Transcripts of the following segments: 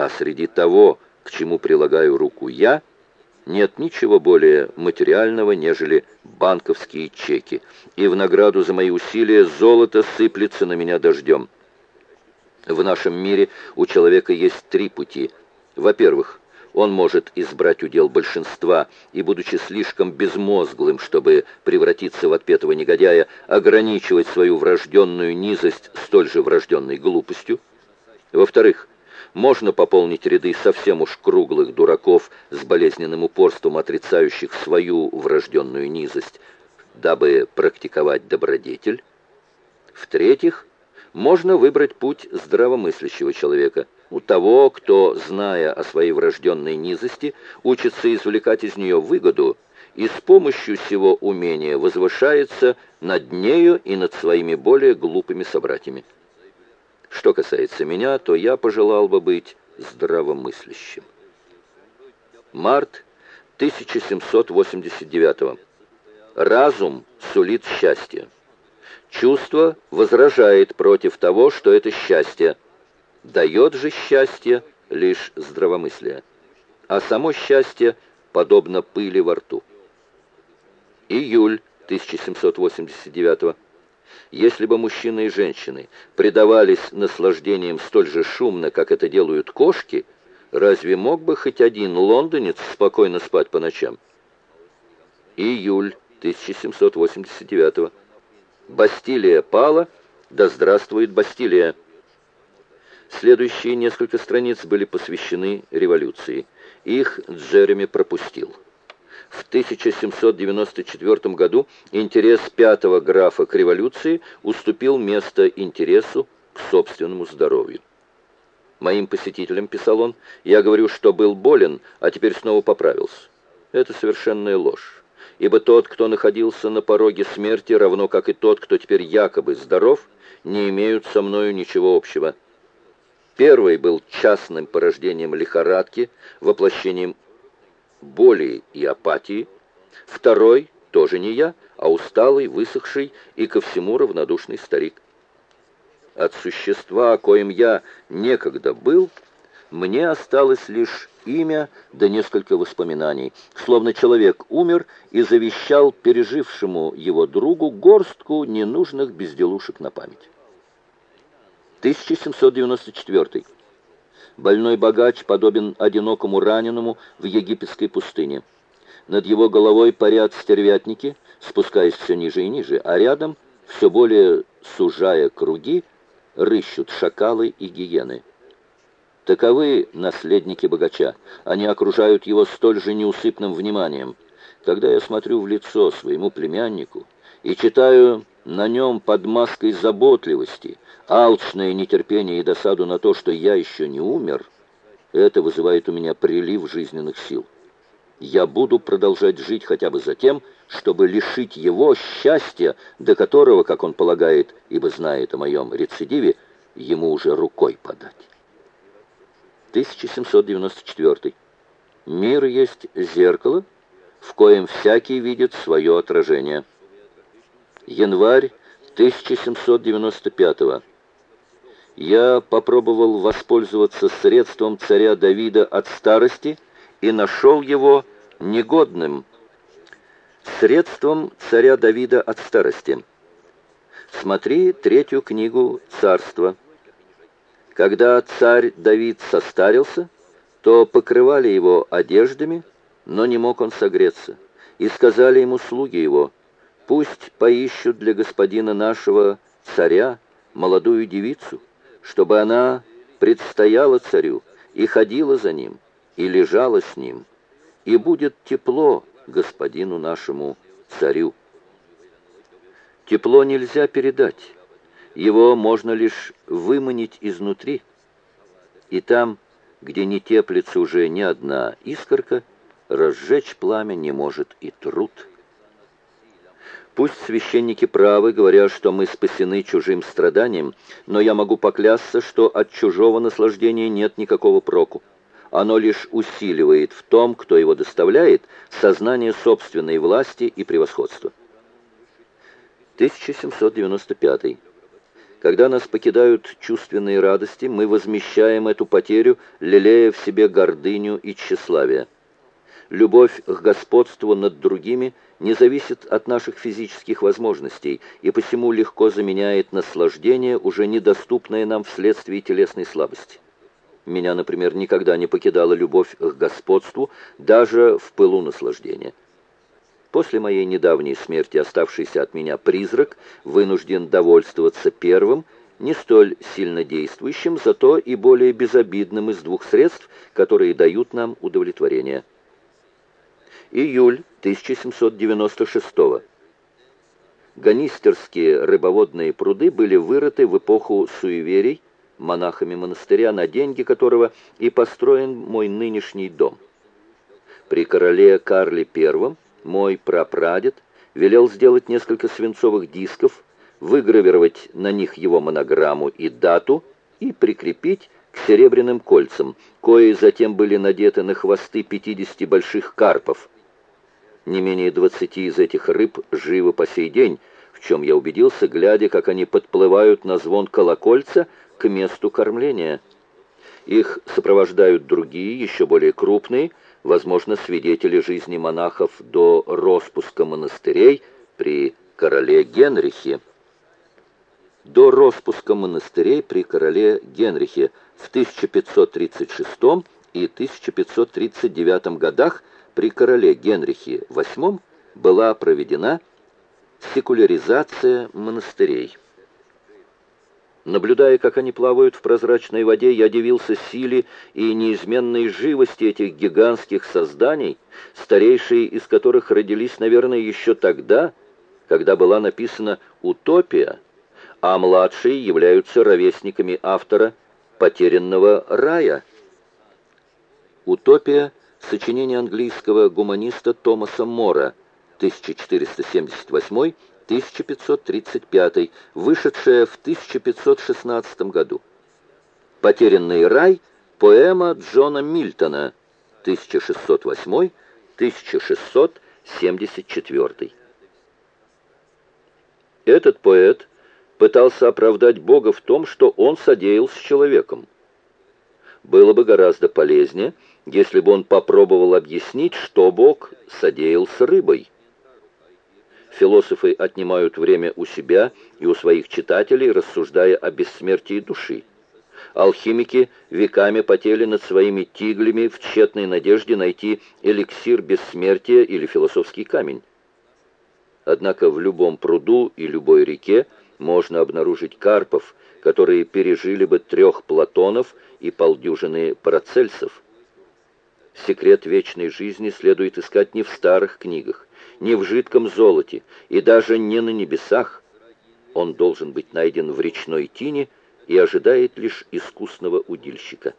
А среди того, к чему прилагаю руку я, нет ничего более материального, нежели банковские чеки, и в награду за мои усилия золото сыплется на меня дождем. В нашем мире у человека есть три пути. Во-первых, он может избрать удел большинства и, будучи слишком безмозглым, чтобы превратиться в отпетого негодяя, ограничивать свою врожденную низость столь же врожденной глупостью. Во-вторых, можно пополнить ряды совсем уж круглых дураков с болезненным упорством, отрицающих свою врожденную низость, дабы практиковать добродетель. В-третьих, можно выбрать путь здравомыслящего человека, у того, кто, зная о своей врожденной низости, учится извлекать из нее выгоду и с помощью всего умения возвышается над нею и над своими более глупыми собратьями. Что касается меня, то я пожелал бы быть здравомыслящим. Март 1789 Разум сулит счастье. Чувство возражает против того, что это счастье. Дает же счастье лишь здравомыслие. А само счастье подобно пыли во рту. Июль 1789 Если бы мужчины и женщины предавались наслаждениям столь же шумно, как это делают кошки, разве мог бы хоть один лондонец спокойно спать по ночам? Июль 1789 Бастилия пала, да здравствует Бастилия. Следующие несколько страниц были посвящены революции. Их Джереми пропустил. В 1794 году интерес пятого графа к революции уступил место интересу к собственному здоровью. «Моим посетителям, — писал он, — я говорю, что был болен, а теперь снова поправился. Это совершенная ложь ибо тот, кто находился на пороге смерти, равно как и тот, кто теперь якобы здоров, не имеют со мною ничего общего. Первый был частным порождением лихорадки, воплощением боли и апатии. Второй тоже не я, а усталый, высохший и ко всему равнодушный старик. От существа, коим я некогда был, мне осталось лишь имя да несколько воспоминаний, словно человек умер и завещал пережившему его другу горстку ненужных безделушек на память. 1794. Больной богач подобен одинокому раненому в египетской пустыне. Над его головой парят стервятники, спускаясь все ниже и ниже, а рядом, все более сужая круги, рыщут шакалы и гиены. Таковы наследники богача. Они окружают его столь же неусыпным вниманием. Когда я смотрю в лицо своему племяннику и читаю на нем под маской заботливости, алчное нетерпение и досаду на то, что я еще не умер, это вызывает у меня прилив жизненных сил. Я буду продолжать жить хотя бы за тем, чтобы лишить его счастья, до которого, как он полагает, ибо знает о моем рецидиве, ему уже рукой подать. 1794. Мир есть зеркало, в коем всякий видит свое отражение. Январь 1795. Я попробовал воспользоваться средством царя Давида от старости и нашел его негодным. Средством царя Давида от старости. Смотри третью книгу «Царство». Когда царь Давид состарился, то покрывали его одеждами, но не мог он согреться. И сказали ему слуги его, пусть поищут для господина нашего царя молодую девицу, чтобы она предстояла царю и ходила за ним, и лежала с ним, и будет тепло господину нашему царю. Тепло нельзя передать, его можно лишь выманить изнутри, и там, где не теплится уже ни одна искорка, разжечь пламя не может и труд. Пусть священники правы, говоря, что мы спасены чужим страданием, но я могу поклясться, что от чужого наслаждения нет никакого проку. Оно лишь усиливает в том, кто его доставляет, сознание собственной власти и превосходства. 1795. Когда нас покидают чувственные радости, мы возмещаем эту потерю, лелея в себе гордыню и тщеславие. Любовь к господству над другими не зависит от наших физических возможностей и посему легко заменяет наслаждение, уже недоступное нам вследствие телесной слабости. Меня, например, никогда не покидала любовь к господству, даже в пылу наслаждения. После моей недавней смерти оставшийся от меня призрак вынужден довольствоваться первым, не столь сильно действующим, зато и более безобидным из двух средств, которые дают нам удовлетворение. Июль 1796 -го. Ганистерские рыбоводные пруды были вырыты в эпоху суеверий монахами монастыря, на деньги которого и построен мой нынешний дом. При короле Карле I мой прапрадед велел сделать несколько свинцовых дисков, выгравировать на них его монограмму и дату и прикрепить к серебряным кольцам, кои затем были надеты на хвосты 50 больших карпов. Не менее 20 из этих рыб живы по сей день, в чем я убедился, глядя, как они подплывают на звон колокольца к месту кормления. Их сопровождают другие, еще более крупные, возможно, свидетели жизни монахов до распуска монастырей при короле Генрихе. До распуска монастырей при короле Генрихе в 1536 и 1539 годах при короле Генрихе VIII была проведена секуляризация монастырей. Наблюдая, как они плавают в прозрачной воде, я дивился силе и неизменной живости этих гигантских созданий, старейшие из которых родились, наверное, еще тогда, когда была написана «Утопия», а младшие являются ровесниками автора «Потерянного рая». «Утопия» — сочинение английского гуманиста Томаса Мора, 1478 1535, вышедшая в 1516 году. «Потерянный рай» — поэма Джона Мильтона, 1608-1674. Этот поэт пытался оправдать Бога в том, что он содеял с человеком. Было бы гораздо полезнее, если бы он попробовал объяснить, что Бог содеял с рыбой. Философы отнимают время у себя и у своих читателей, рассуждая о бессмертии души. Алхимики веками потели над своими тиглями в тщетной надежде найти эликсир бессмертия или философский камень. Однако в любом пруду и любой реке можно обнаружить карпов, которые пережили бы трех Платонов и полдюжины Парацельсов. Секрет вечной жизни следует искать не в старых книгах, не в жидком золоте и даже не на небесах. Он должен быть найден в речной тине и ожидает лишь искусного удильщика.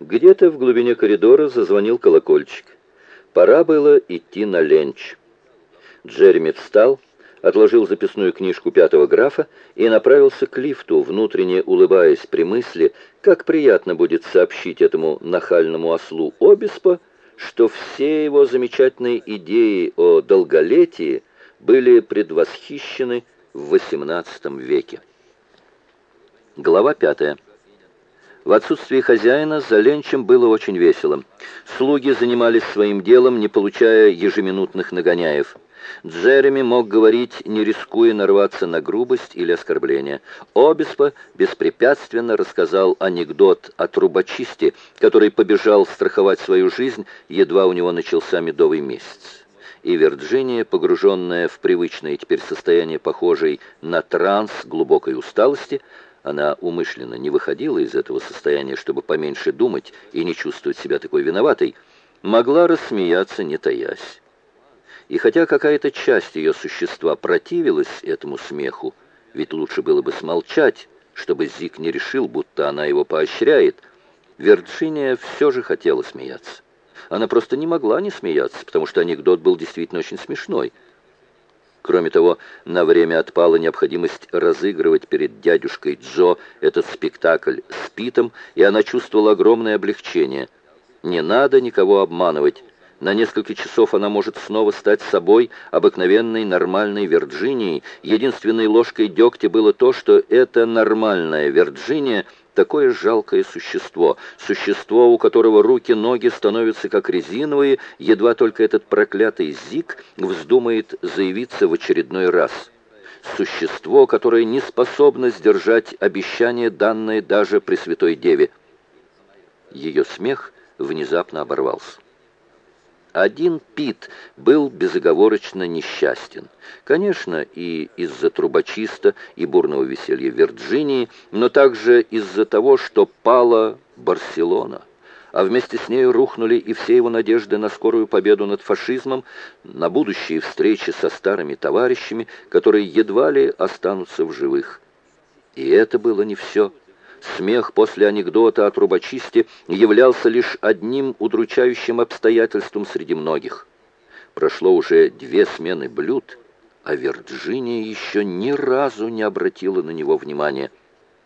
Где-то в глубине коридора зазвонил колокольчик. Пора было идти на ленч. Джереми встал, отложил записную книжку пятого графа и направился к лифту, внутренне улыбаясь при мысли, как приятно будет сообщить этому нахальному ослу Обеспо, что все его замечательные идеи о долголетии были предвосхищены в XVIII веке. Глава пятая. В отсутствие хозяина за ленчем было очень весело. Слуги занимались своим делом, не получая ежеминутных нагоняев. Джереми мог говорить, не рискуя нарваться на грубость или оскорбление. Обеспо беспрепятственно рассказал анекдот о трубочисте, который побежал страховать свою жизнь, едва у него начался медовый месяц. И Вирджиния, погруженная в привычное теперь состояние, похожей на транс глубокой усталости, она умышленно не выходила из этого состояния, чтобы поменьше думать и не чувствовать себя такой виноватой, могла рассмеяться, не таясь. И хотя какая-то часть ее существа противилась этому смеху, ведь лучше было бы смолчать, чтобы Зик не решил, будто она его поощряет, Вирджиния все же хотела смеяться. Она просто не могла не смеяться, потому что анекдот был действительно очень смешной. Кроме того, на время отпала необходимость разыгрывать перед дядюшкой Джо этот спектакль с Питом, и она чувствовала огромное облегчение. Не надо никого обманывать. На несколько часов она может снова стать собой, обыкновенной нормальной Вирджинией. Единственной ложкой дегтя было то, что эта нормальная Вирджиния такое жалкое существо, существо, у которого руки-ноги становятся как резиновые, едва только этот проклятый Зик вздумает заявиться в очередной раз. Существо, которое не способно сдержать обещание, данное даже Пресвятой Деве. Ее смех внезапно оборвался. Один Пит был безоговорочно несчастен. Конечно, и из-за трубочиста и бурного веселья Вирджинии, но также из-за того, что пала Барселона. А вместе с нею рухнули и все его надежды на скорую победу над фашизмом, на будущие встречи со старыми товарищами, которые едва ли останутся в живых. И это было не все. Смех после анекдота о трубочисте являлся лишь одним удручающим обстоятельством среди многих. Прошло уже две смены блюд, а Вирджиния еще ни разу не обратила на него внимания.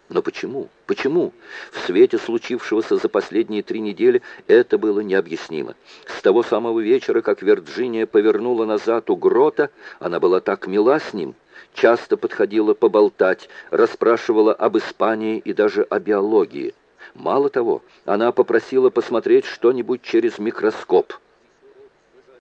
Но почему? Почему? В свете случившегося за последние три недели это было необъяснимо. С того самого вечера, как Вирджиния повернула назад у грота, она была так мила с ним, часто подходила поболтать, расспрашивала об Испании и даже о биологии. Мало того, она попросила посмотреть что-нибудь через микроскоп –